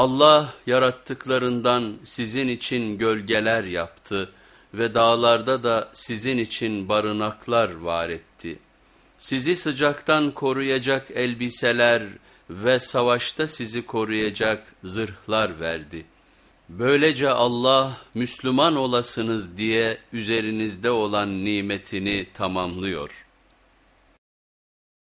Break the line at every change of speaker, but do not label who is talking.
Allah yarattıklarından sizin için gölgeler yaptı ve dağlarda da sizin için barınaklar var etti. Sizi sıcaktan koruyacak elbiseler ve savaşta sizi koruyacak zırhlar verdi. Böylece Allah Müslüman olasınız diye üzerinizde olan nimetini tamamlıyor.''